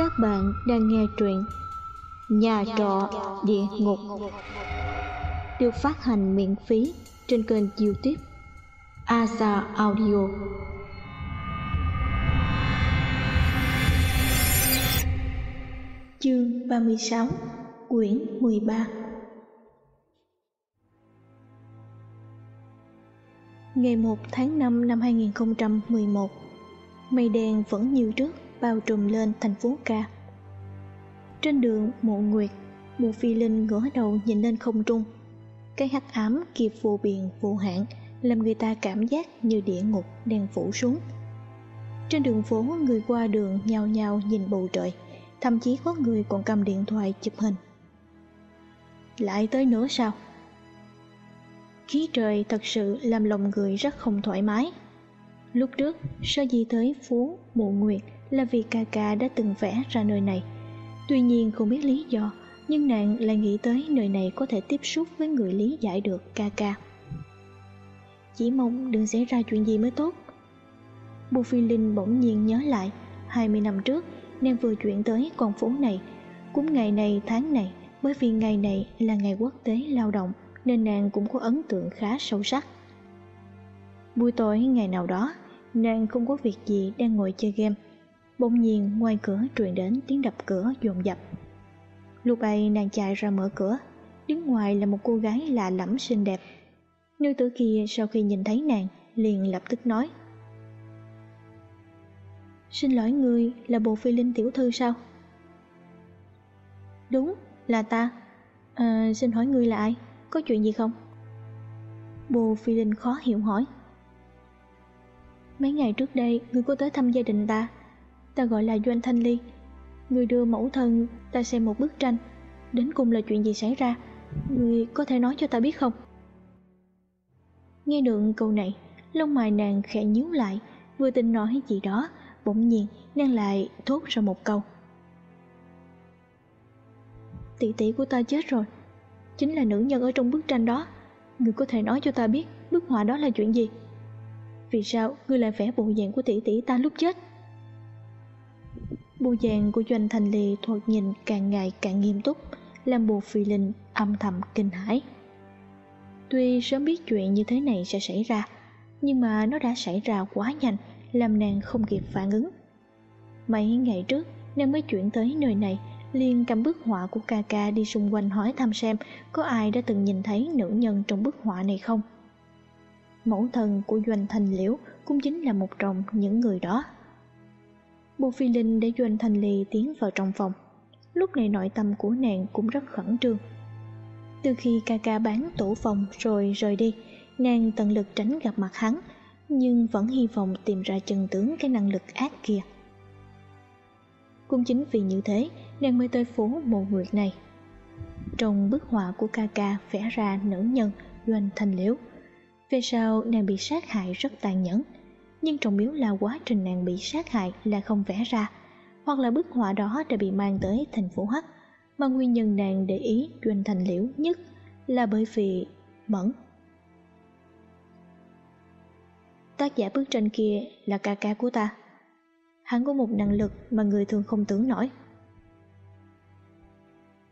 Các bạn đang nghe truyện Nhà trọ địa ngục. được phát hành miễn phí trên kênh youtube Asa Audio. Chương 36 Quyển 13 Ngày 1 tháng 5 năm 2011 Mây đen vẫn như trước bao trùm lên thành phố ca. Trên đường, mộ nguyệt mụ phi linh ngửa đầu nhìn lên không trung. Cái hắc ám kịp vô biên vô hạn làm người ta cảm giác như địa ngục đang phủ xuống. Trên đường phố, người qua đường nhao nhao nhìn bầu trời, thậm chí có người còn cầm điện thoại chụp hình. Lại tới nữa sao? Khí trời thật sự làm lòng người rất không thoải mái. Lúc trước sơ di tới phố mộ nguyệt là vì ca ca đã từng vẽ ra nơi này. Tuy nhiên không biết lý do, nhưng nàng lại nghĩ tới nơi này có thể tiếp xúc với người lý giải được ca ca. Chỉ mong đừng xảy ra chuyện gì mới tốt. Bù Phi Linh bỗng nhiên nhớ lại 20 năm trước, nàng vừa chuyển tới con phố này. Cũng ngày này, tháng này, bởi vì ngày này là ngày quốc tế lao động, nên nàng cũng có ấn tượng khá sâu sắc. Buổi tối ngày nào đó, nàng không có việc gì đang ngồi chơi game bỗng nhiên ngoài cửa truyền đến tiếng đập cửa dồn dập. Lúc ấy nàng chạy ra mở cửa đứng ngoài là một cô gái lạ lẫm xinh đẹp. Nữ tử kia sau khi nhìn thấy nàng liền lập tức nói xin lỗi ngươi là bộ phi linh tiểu thư sao? Đúng là ta. À, xin hỏi ngươi là ai? Có chuyện gì không? Bồ phi linh khó hiểu hỏi mấy ngày trước đây ngươi có tới thăm gia đình ta? Ta gọi là doanh thanh ly. Người đưa mẫu thân, ta xem một bức tranh. Đến cùng là chuyện gì xảy ra? Người có thể nói cho ta biết không? Nghe được câu này, lông mày nàng khẽ nhíu lại, vừa định nói gì đó, bỗng nhiên nàng lại thốt ra một câu. Tỷ tỷ của ta chết rồi, chính là nữ nhân ở trong bức tranh đó. Người có thể nói cho ta biết bức họa đó là chuyện gì? Vì sao ngươi lại vẽ bộ dạng của tỷ tỷ ta lúc chết? Bộ dạng của doanh thành lì thoạt nhìn càng ngày càng nghiêm túc, làm bộ phi linh âm thầm, kinh hãi. Tuy sớm biết chuyện như thế này sẽ xảy ra, nhưng mà nó đã xảy ra quá nhanh, làm nàng không kịp phản ứng. Mấy ngày trước, nàng mới chuyển tới nơi này, liền cầm bức họa của ca ca đi xung quanh hỏi thăm xem có ai đã từng nhìn thấy nữ nhân trong bức họa này không. Mẫu thân của doanh thành liễu cũng chính là một trong những người đó buộc Phi Linh để Doanh Thành Ly tiến vào trong phòng. Lúc này nội tâm của nàng cũng rất khẩn trương. Từ khi ca ca bán tổ phòng rồi rời đi, Nàng tận lực tránh gặp mặt hắn, Nhưng vẫn hy vọng tìm ra chân tướng cái năng lực ác kia. Cũng chính vì như thế, Nàng mới tới phố Mộ Nguyệt này. Trong bức họa của ca ca vẽ ra nữ nhân Doanh Thanh Liễu, Về sau nàng bị sát hại rất tàn nhẫn nhưng trọng yếu là quá trình nàng bị sát hại là không vẽ ra, hoặc là bức họa đó đã bị mang tới thành phố Hắc. Mà nguyên nhân nàng để ý doanh thành liễu nhất là bởi vì mẫn. Tác giả bức tranh kia là ca ca của ta. Hắn có một năng lực mà người thường không tưởng nổi.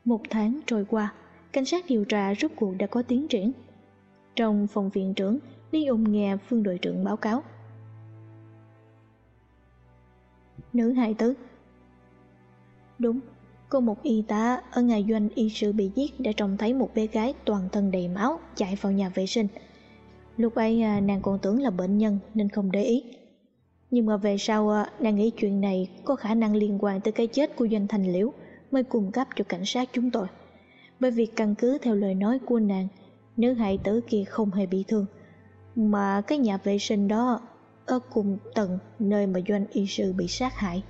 Một tháng trôi qua, cảnh sát điều tra rút cuộc đã có tiến triển. Trong phòng viện trưởng, Lý ung nghe phương đội trưởng báo cáo nữ hài tứ đúng có một y tá ở ngày doanh y sự bị giết đã trông thấy một bé gái toàn thân đầy máu chạy vào nhà vệ sinh. Lúc ấy à, nàng còn tưởng là bệnh nhân nên không để ý. Nhưng mà về sau à, nàng nghĩ chuyện này có khả năng liên quan tới cái chết của doanh thành liễu mới cung cấp cho cảnh sát chúng tôi. Bởi vì căn cứ theo lời nói của nàng, nữ hài tử kia không hề bị thương. Mà cái nhà vệ sinh đó ở cùng tầng nơi mà doanh y sư bị sát hại.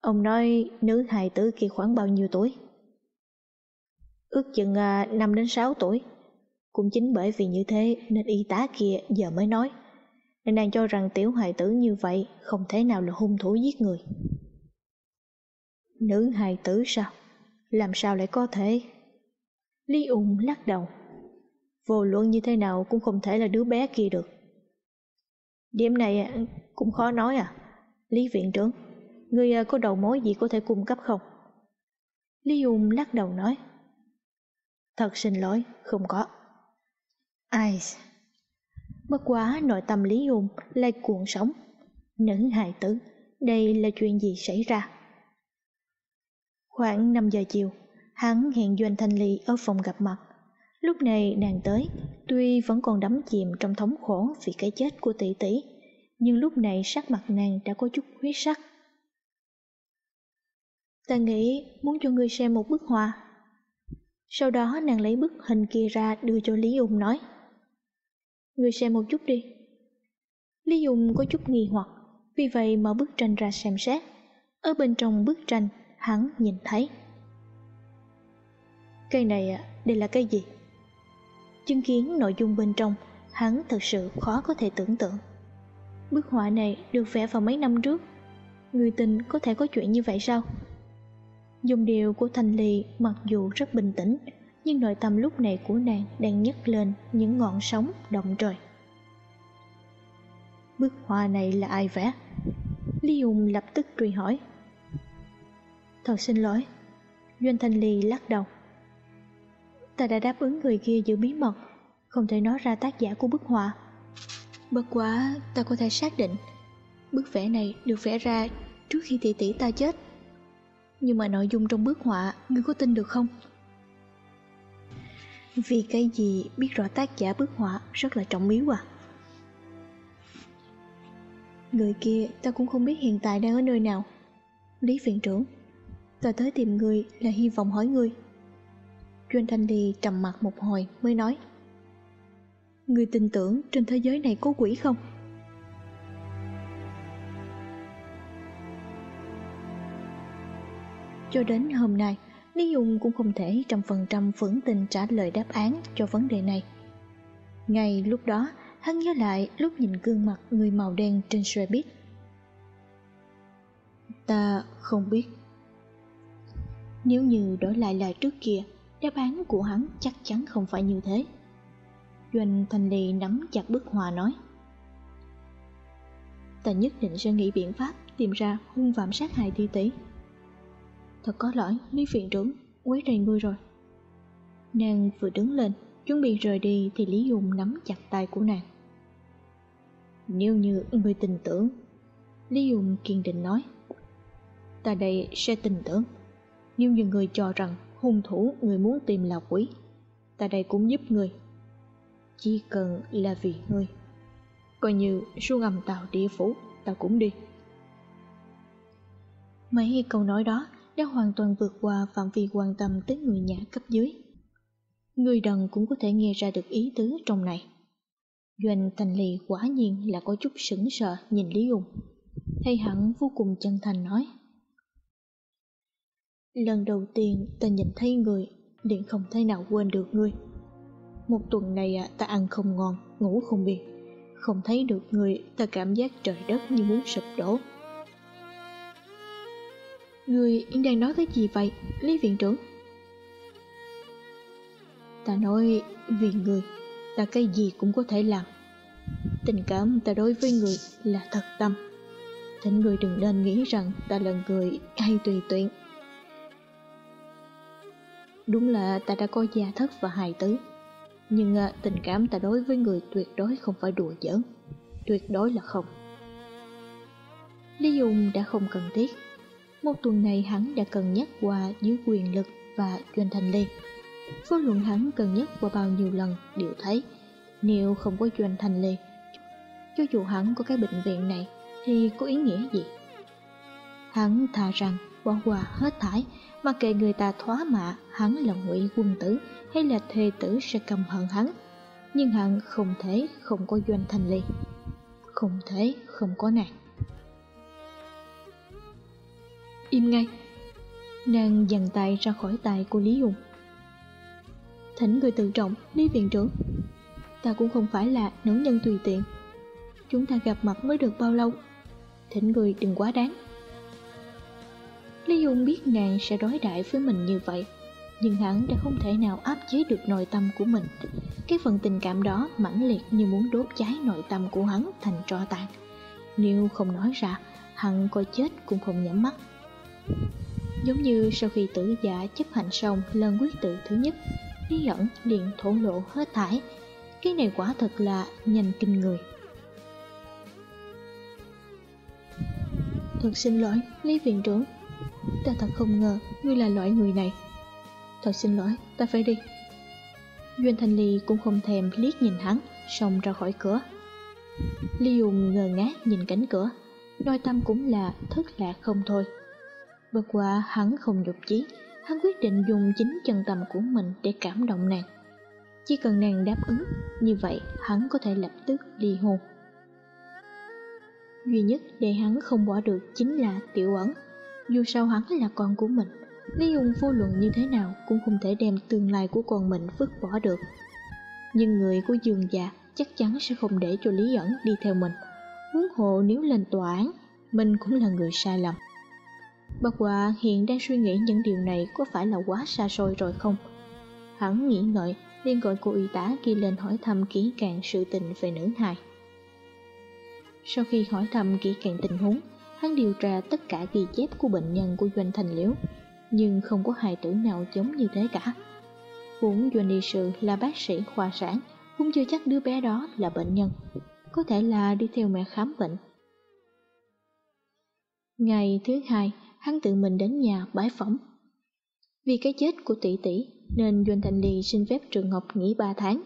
Ông nói, nữ hài tử kia khoảng bao nhiêu tuổi? Ước chừng à, năm 5 đến 6 tuổi. Cũng chính bởi vì như thế nên y tá kia giờ mới nói. Nên nàng cho rằng tiểu hài tử như vậy không thể nào là hung thủ giết người. Nữ hài tử sao? Làm sao lại có thể? Lý ung lắc đầu vô luận như thế nào cũng không thể là đứa bé kia được điểm này à, cũng khó nói à Lý viện trưởng, người à, có đầu mối gì có thể cung cấp không? Lý Dung lắc đầu nói. Thật xin lỗi, không có. Ai... Bất quá nội tâm Lý Dung lại cuộn sóng. Nữ hài tử, đây là chuyện gì xảy ra? Khoảng 5 giờ chiều, hắn hẹn Doanh Thanh Ly ở phòng gặp mặt. Lúc này nàng tới, tuy vẫn còn đắm chìm trong thống khổ vì cái chết của tỷ tỷ, nhưng lúc này sắc mặt nàng đã có chút huyết sắc. Ta nghĩ muốn cho ngươi xem một bức họa. Sau đó nàng lấy bức hình kia ra đưa cho Lý Dung nói. Ngươi xem một chút đi. Lý Dung có chút nghi hoặc, vì vậy mở bức tranh ra xem xét. Ở bên trong bức tranh, hắn nhìn thấy. Cây này, à, đây là cây gì? Chứng kiến nội dung bên trong, hắn thật sự khó có thể tưởng tượng. Bức họa này được vẽ vào mấy năm trước. Người tình có thể có chuyện như vậy sao? Dùng điều của Thanh Ly mặc dù rất bình tĩnh, nhưng nội tâm lúc này của nàng đang nhấc lên những ngọn sóng động trời. Bức họa này là ai vẽ? Lý dùng lập tức truy hỏi. Thật xin lỗi, Doanh Thanh Ly lắc đầu. Ta đã đáp ứng người kia giữ bí mật, không thể nói ra tác giả của bức họa. Bất quá ta có thể xác định, bức vẽ này được vẽ ra trước khi tỷ tỷ ta chết. Nhưng mà nội dung trong bức họa, ngươi có tin được không? Vì cái gì biết rõ tác giả bức họa rất là trọng miếu à Người kia ta cũng không biết hiện tại đang ở nơi nào Lý viện trưởng Ta tới tìm người là hy vọng hỏi người Doanh Thanh Ly trầm mặt một hồi mới nói Người tin tưởng trên thế giới này có quỷ không? Cho đến hôm nay Lý Dung cũng không thể trăm phần trăm vững tin trả lời đáp án cho vấn đề này. Ngay lúc đó, hắn nhớ lại lúc nhìn gương mặt người màu đen trên xe buýt. Ta không biết. Nếu như đổi lại lại trước kia, đáp án của hắn chắc chắn không phải như thế. Doanh Thanh Ly nắm chặt bức hòa nói. Ta nhất định sẽ nghĩ biện pháp tìm ra hung phạm sát hại thi tỷ. Thật có lỗi, Lý viện trưởng, quấy rầy ngươi rồi. Nàng vừa đứng lên, chuẩn bị rời đi thì Lý Dung nắm chặt tay của nàng. Nếu như ngươi tin tưởng, Lý Dung kiên định nói. Ta đây sẽ tin tưởng. Nếu như người cho rằng hung thủ người muốn tìm là quỷ, ta đây cũng giúp người. Chỉ cần là vì ngươi. Coi như xuống ngầm tàu địa phủ, ta cũng đi. Mấy câu nói đó đã hoàn toàn vượt qua phạm vi quan tâm tới người nhà cấp dưới. Người đần cũng có thể nghe ra được ý tứ trong này. Doanh Thành Lì quả nhiên là có chút sững sờ nhìn Lý Ung. Thấy hắn vô cùng chân thành nói. Lần đầu tiên ta nhìn thấy người, liền không thể nào quên được ngươi. Một tuần này à, ta ăn không ngon, ngủ không yên Không thấy được người, ta cảm giác trời đất như muốn sụp đổ. Người đang nói cái gì vậy, Lý viện trưởng? Ta nói vì người, ta cái gì cũng có thể làm. Tình cảm ta đối với người là thật tâm. Thỉnh người đừng nên nghĩ rằng ta là người hay tùy tiện. Đúng là ta đã có gia thất và hài tử, nhưng à, tình cảm ta đối với người tuyệt đối không phải đùa giỡn, tuyệt đối là không. Lý Dung đã không cần thiết một tuần này hắn đã cân nhắc qua dưới quyền lực và doanh thành liên. Vô luận hắn cân nhắc qua bao nhiêu lần đều thấy nếu không có doanh thành liên, cho dù hắn có cái bệnh viện này thì có ý nghĩa gì? Hắn thà rằng bỏ qua hết thải, mà kệ người ta thoá mạ, hắn là ngụy quân tử hay là thê tử sẽ cầm hận hắn. Nhưng hắn không thể không có doanh thanh ly không thể không có nàng. im ngay. Nàng dằn tay ra khỏi tay của lý hùng. Thỉnh người tự trọng, lý viện trưởng. Ta cũng không phải là nữ nhân tùy tiện. Chúng ta gặp mặt mới được bao lâu? Thỉnh người đừng quá đáng lý dung biết nàng sẽ đối đại với mình như vậy nhưng hắn đã không thể nào áp chế được nội tâm của mình cái phần tình cảm đó mãnh liệt như muốn đốt cháy nội tâm của hắn thành tro tàn nếu không nói ra hắn coi chết cũng không nhắm mắt. Giống như sau khi tử giả chấp hành xong lần quyết tự thứ nhất, Lý ẩn liền thổ lộ hết thải. Cái này quả thật là nhanh kinh người. Thật xin lỗi, Lý viện trưởng. Ta thật không ngờ ngươi là loại người này. Thật xin lỗi, ta phải đi. Duyên Thanh Ly cũng không thèm liếc nhìn hắn, xông ra khỏi cửa. Ly Dùng ngờ ngác nhìn cánh cửa, nội tâm cũng là thất lạc không thôi. Bất qua hắn không nhục chí, hắn quyết định dùng chính chân tâm của mình để cảm động nàng. Chỉ cần nàng đáp ứng, như vậy hắn có thể lập tức ly hôn. Duy nhất để hắn không bỏ được chính là tiểu ẩn. Dù sao hắn là con của mình, Lý Dung vô luận như thế nào cũng không thể đem tương lai của con mình vứt bỏ được. Nhưng người của Dương già chắc chắn sẽ không để cho Lý ẩn đi theo mình. Huống hộ nếu lên tòa án, mình cũng là người sai lầm. Bất hòa hiện đang suy nghĩ những điều này có phải là quá xa xôi rồi không? Hắn nghĩ ngợi, liền gọi cô y tá kia lên hỏi thăm kỹ càng sự tình về nữ hài. Sau khi hỏi thăm kỹ càng tình huống, hắn điều tra tất cả ghi chép của bệnh nhân của Doanh Thành Liễu, nhưng không có hài tử nào giống như thế cả. Vốn Doanh đi sự là bác sĩ khoa sản, cũng chưa chắc đứa bé đó là bệnh nhân, có thể là đi theo mẹ khám bệnh. Ngày thứ hai, hắn tự mình đến nhà bái phỏng. Vì cái chết của tỷ tỷ nên Doanh Thành Ly xin phép trường học nghỉ 3 tháng.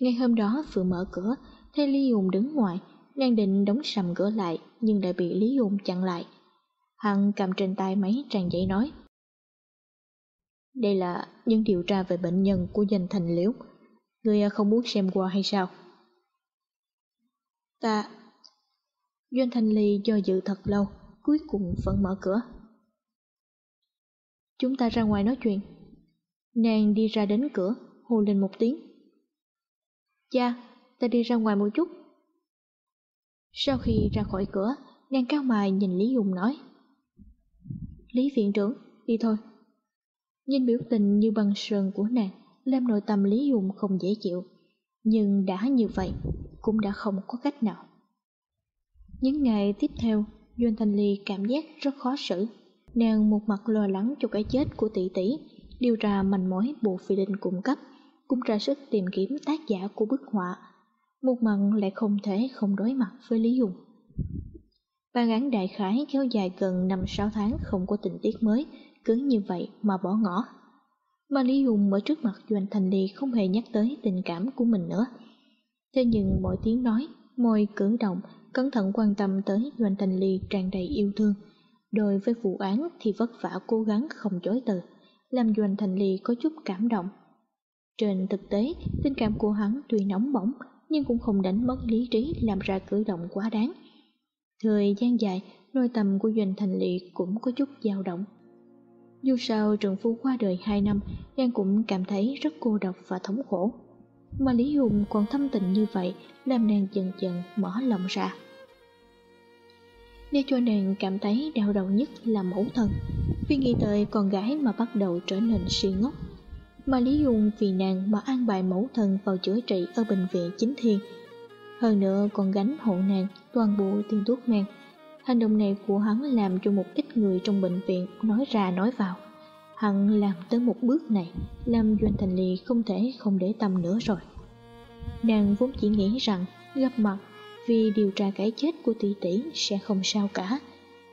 Ngày hôm đó vừa mở cửa, thấy ly Hùng đứng ngoài, đang định đóng sầm cửa lại nhưng đã bị Lý Hùng chặn lại. Hằng cầm trên tay máy trang giấy nói. Đây là những điều tra về bệnh nhân của danh thành liễu. Người không muốn xem qua hay sao? Ta... Doanh Thanh Ly do dự thật lâu, cuối cùng vẫn mở cửa. Chúng ta ra ngoài nói chuyện. Nàng đi ra đến cửa, hô lên một tiếng. Cha, ta đi ra ngoài một chút. Sau khi ra khỏi cửa, nàng cao mài nhìn Lý Dung nói. Lý viện trưởng, đi thôi. Nhìn biểu tình như băng sơn của nàng, làm nội tâm Lý Dung không dễ chịu. Nhưng đã như vậy, cũng đã không có cách nào. Những ngày tiếp theo, Doanh Thanh Ly cảm giác rất khó xử. Nàng một mặt lo lắng cho cái chết của tỷ tỷ, điều tra manh mối bộ phi linh cung cấp, cũng ra sức tìm kiếm tác giả của bức họa. Một mặt lại không thể không đối mặt với Lý Dung. Bản án đại khái kéo dài gần 5-6 tháng không có tình tiết mới, cứ như vậy mà bỏ ngỏ. Mà Lý Dung ở trước mặt Doanh Thành đi không hề nhắc tới tình cảm của mình nữa. Thế nhưng mọi tiếng nói, môi cử động, cẩn thận quan tâm tới Doanh Thành Ly tràn đầy yêu thương. Đối với vụ án thì vất vả cố gắng không chối từ, làm Doanh Thành Ly có chút cảm động. Trên thực tế, tình cảm của hắn tuy nóng bỏng, nhưng cũng không đánh mất lý trí làm ra cử động quá đáng. Thời gian dài, nội tâm của Doanh Thành Ly cũng có chút dao động. Dù sao trường phu qua đời 2 năm, Giang cũng cảm thấy rất cô độc và thống khổ. Mà Lý Hùng còn thâm tình như vậy, làm nàng dần dần mở lòng ra. Để cho nàng cảm thấy đau đầu nhất là mẫu thân, vì nghĩ tới con gái mà bắt đầu trở nên si ngốc. Mà Lý Dung vì nàng mà an bài mẫu thân vào chữa trị ở bệnh viện chính thiên. Hơn nữa còn gánh hộ nàng toàn bộ tiền thuốc men Hành động này của hắn làm cho một ít người trong bệnh viện nói ra nói vào. Hắn làm tới một bước này, làm Doanh Thành Ly không thể không để tâm nữa rồi. Nàng vốn chỉ nghĩ rằng gặp mặt vì điều tra cái chết của tỷ tỷ sẽ không sao cả.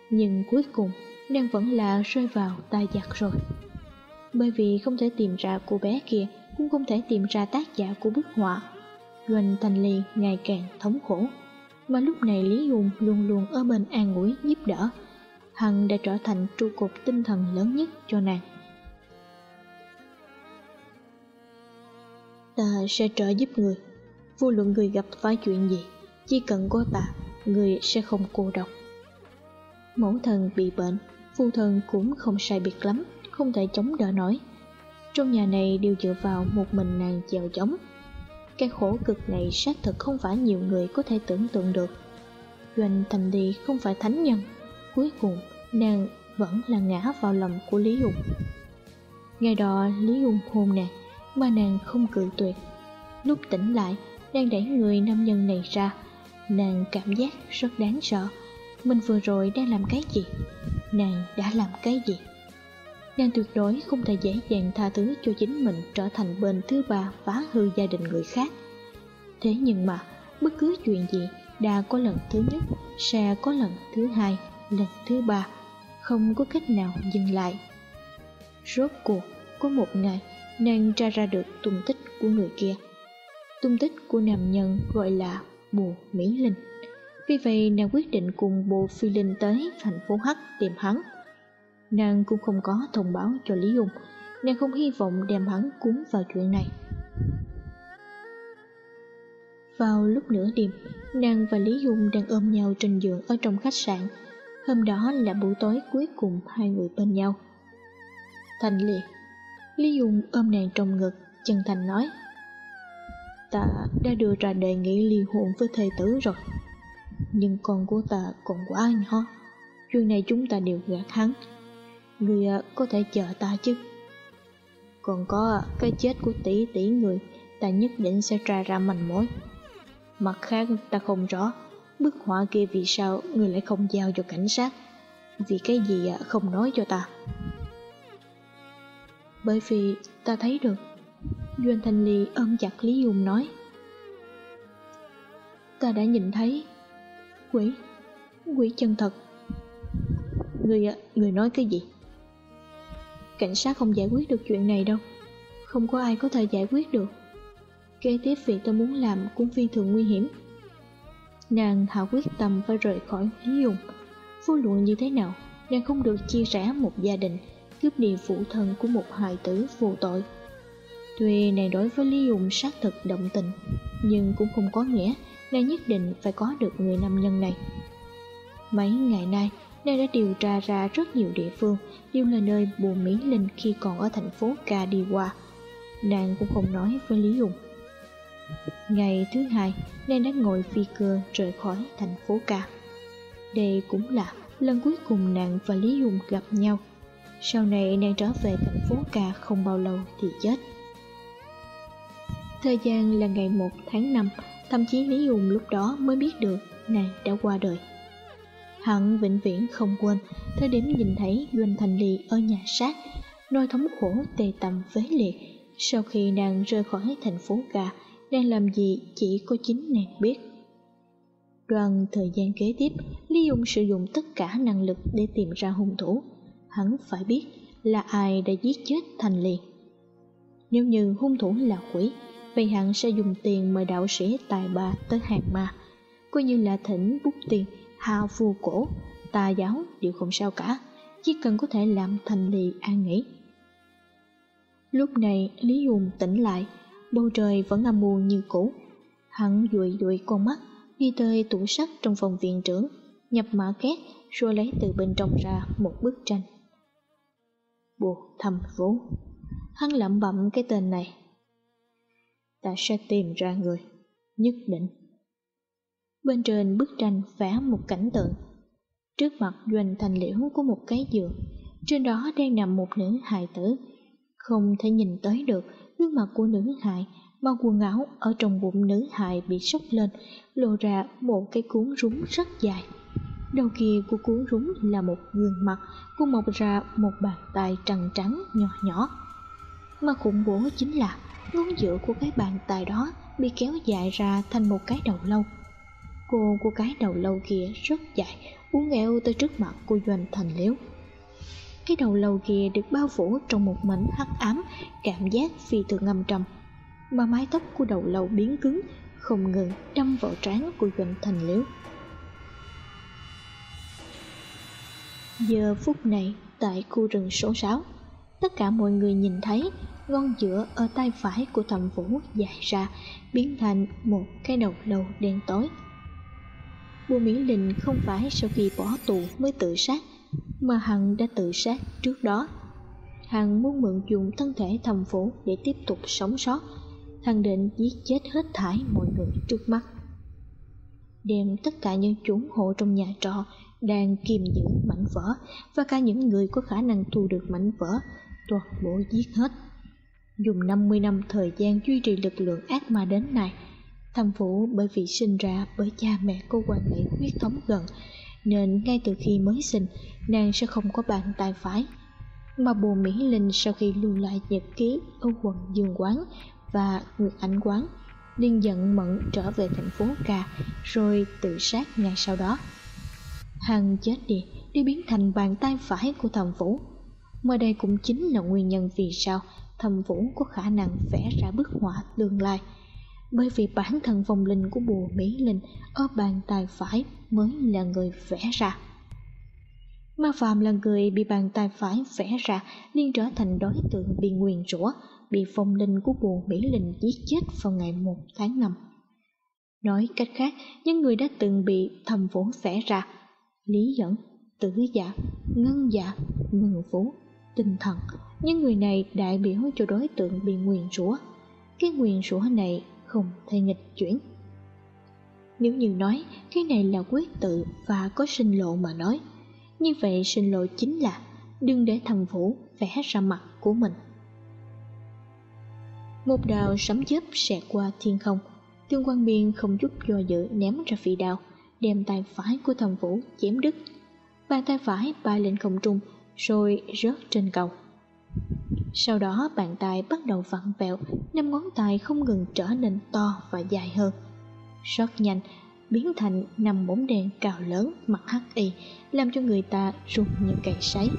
Nhưng cuối cùng, nàng vẫn là rơi vào tay giặc rồi. Bởi vì không thể tìm ra cô bé kia, cũng không thể tìm ra tác giả của bức họa. Doanh Thành Ly ngày càng thống khổ mà lúc này Lý Hùng luôn luôn ở bên an ủi giúp đỡ. Hằng đã trở thành trụ cột tinh thần lớn nhất cho nàng. Ta sẽ trợ giúp người, vô luận người gặp phải chuyện gì, chỉ cần có ta, người sẽ không cô độc. Mẫu thần bị bệnh, phu thần cũng không sai biệt lắm, không thể chống đỡ nổi. Trong nhà này đều dựa vào một mình nàng chèo chống. Cái khổ cực này xác thực không phải nhiều người có thể tưởng tượng được. Doanh Thành Đi không phải thánh nhân, cuối cùng nàng vẫn là ngã vào lòng của Lý Hùng. Ngày đó Lý Hùng hôn nàng, mà nàng không cự tuyệt. Lúc tỉnh lại, đang đẩy người nam nhân này ra, nàng cảm giác rất đáng sợ. mình vừa rồi đang làm cái gì nàng đã làm cái gì nàng tuyệt đối không thể dễ dàng tha thứ cho chính mình trở thành bên thứ ba phá hư gia đình người khác. Thế nhưng mà, bất cứ chuyện gì, đã có lần thứ nhất, sẽ có lần thứ hai, lần thứ ba, không có cách nào dừng lại. Rốt cuộc, có một ngày, nàng tra ra được tung tích của người kia. Tung tích của nam nhân gọi là bùa mỹ linh. Vì vậy, nàng quyết định cùng bùa phi linh tới thành phố h tìm hắn nàng cũng không có thông báo cho lý dung nàng không hy vọng đem hắn cuốn vào chuyện này. Vào lúc nửa đêm, nàng và lý dung đang ôm nhau trên giường ở trong khách sạn. Hôm đó là buổi tối cuối cùng hai người bên nhau. Thành liệt lý dung ôm nàng trong ngực, chân thành nói, ta đã đưa ra đề nghị ly hôn với thê tử rồi. Nhưng con của ta còn quá nhỏ. Chuyện này chúng ta đều gạt hắn người à, có thể chờ ta chứ? Còn có à, cái chết của tỷ tỷ người ta nhất định sẽ tra ra manh mối. Mặt khác ta không rõ bức họa kia vì sao người lại không giao cho cảnh sát. Vì cái gì à, không nói cho ta? Bởi vì ta thấy được Doanh Thanh Ly ôm chặt Lý Dung nói Ta đã nhìn thấy Quỷ Quỷ chân thật. Người, người nói cái gì? Cảnh sát không giải quyết được chuyện này đâu. Không có ai có thể giải quyết được. Kế tiếp việc tôi muốn làm cũng phi thường nguy hiểm. Nàng hạ quyết tâm phải rời khỏi Lý dùng. Vô luận như thế nào, Nàng không được chia sẻ một gia đình, Cướp đi phụ thân của một hài tử vô tội. Tuy nàng đối với Lý dùng xác thực động tình, Nhưng cũng không có nghĩa Nàng nhất định phải có được người nam nhân này. Mấy ngày nay Nàng đã điều tra ra rất nhiều địa phương Đều là nơi bùa Mỹ Linh khi còn ở thành phố Ca đi qua Nàng cũng không nói với Lý dùng. Ngày thứ hai, nàng đã ngồi phi cơ rời khỏi thành phố Ca. Đây cũng là lần cuối cùng nàng và Lý Dung gặp nhau. Sau này nàng trở về thành phố Ca không bao lâu thì chết. Thời gian là ngày 1 tháng 5 Thậm chí Lý Dung lúc đó mới biết được nàng đã qua đời. Hắn vĩnh viễn không quên. Thời điểm nhìn thấy Doanh Thành Ly ở nhà sát Nỗi thống khổ tê tầm phế liệt. Sau khi nàng rời khỏi thành phố cả, đang làm gì chỉ có chính nàng biết. Đoàn thời gian kế tiếp Lý Dung sử dụng tất cả năng lực để tìm ra hung thủ. Hắn phải biết là ai đã giết chết Thành Ly Nếu như hung thủ là quỷ Vậy hắn sẽ dùng tiền mời đạo sĩ tài ba tới hàng ma. Coi như là thỉnh bút tiền hào phù cổ, tà giáo đều không sao cả, chỉ cần có thể làm thành lì an nghỉ. Lúc này Lý Dùng tỉnh lại, bầu trời vẫn âm mù như cũ. Hắn dụi dụi con mắt, đi tới tủ sắt trong phòng viện trưởng, nhập mã két rồi lấy từ bên trong ra một bức tranh. Buộc thầm vũ, hắn lẩm bẩm cái tên này. Ta sẽ tìm ra người, nhất định. Bên trên bức tranh vẽ một cảnh tượng. Trước mặt doanh thành liễu của một cái giường, trên đó đang nằm một nữ hài tử. Không thể nhìn tới được gương mặt của nữ hài, mà quần áo ở trong bụng nữ hài bị sốc lên, lộ ra một cái cuốn rúng rất dài. Đầu kia của cuốn rúng là một gương mặt, cũng mọc ra một bàn tay trắng trắng nhỏ nhỏ. Mà khủng bố chính là ngón giữa của cái bàn tay đó bị kéo dài ra thành một cái đầu lâu Cô của cái đầu lâu kia rất dài, uốn éo tới trước mặt của Doanh Thành liếu. Cái đầu lâu kia được bao phủ trong một mảnh hắc ám, cảm giác phi thường ngâm trầm. Mà mái tóc của đầu lâu biến cứng, không ngừng đâm vào trán của Doanh Thành liếu. Giờ phút này, tại khu rừng số 6, tất cả mọi người nhìn thấy ngón giữa ở tay phải của thẩm vũ dài ra biến thành một cái đầu lâu đen tối. Bùa Mỹ Linh không phải sau khi bỏ tù mới tự sát, mà Hằng đã tự sát trước đó. Hằng muốn mượn dùng thân thể thầm phủ để tiếp tục sống sót, Hằng định giết chết hết thải mọi người trước mắt. Đem tất cả những chủ hộ trong nhà trọ đang kiềm giữ mảnh vỡ và cả những người có khả năng thu được mảnh vỡ, toàn bộ giết hết. Dùng 50 năm thời gian duy trì lực lượng ác ma đến này, thâm Vũ bởi vì sinh ra bởi cha mẹ cô quan hệ huyết thống gần, nên ngay từ khi mới sinh, nàng sẽ không có bàn tay phải mà bồ mỹ linh sau khi lưu lại nhật ký ở quận dương quán và nguyệt ảnh quán, liền giận mẫn trở về thành phố ca, rồi tự sát ngay sau đó. Hằng chết đi đi biến thành bàn tay phải của thầm vũ. Mà đây cũng chính là nguyên nhân vì sao thầm vũ có khả năng vẽ ra bức họa tương lai bởi vì bản thân vòng linh của bùa mỹ linh ở bàn tay phải mới là người vẽ ra Ma Phạm là người bị bàn tay phải vẽ ra liên trở thành đối tượng bị nguyền rủa, bị phong linh của bùa Mỹ Linh giết chết vào ngày 1 tháng 5. Nói cách khác, những người đã từng bị thầm vũ vẽ ra, lý dẫn, tử giả, ngân giả, ngừng vũ, tinh thần, những người này đại biểu cho đối tượng bị nguyền rủa. Cái nguyền rủa này không thể nghịch chuyển. Nếu như nói cái này là quyết tự và có sinh lộ mà nói, như vậy sinh lộ chính là đừng để thằng vũ vẽ ra mặt của mình. Một đào sấm chớp xẹt qua thiên không tương quan biên không chút do dự ném ra phi đao đem tay phải của thằng vũ chém đứt. Bàn tay phải bay lên không trung rồi rớt trên cầu sau đó bàn tay bắt đầu vặn vẹo, năm ngón tay không ngừng trở nên to và dài hơn. Rất nhanh, biến thành năm bóng đèn cao lớn, mặt hắc y, làm cho người ta rung như cày sấy.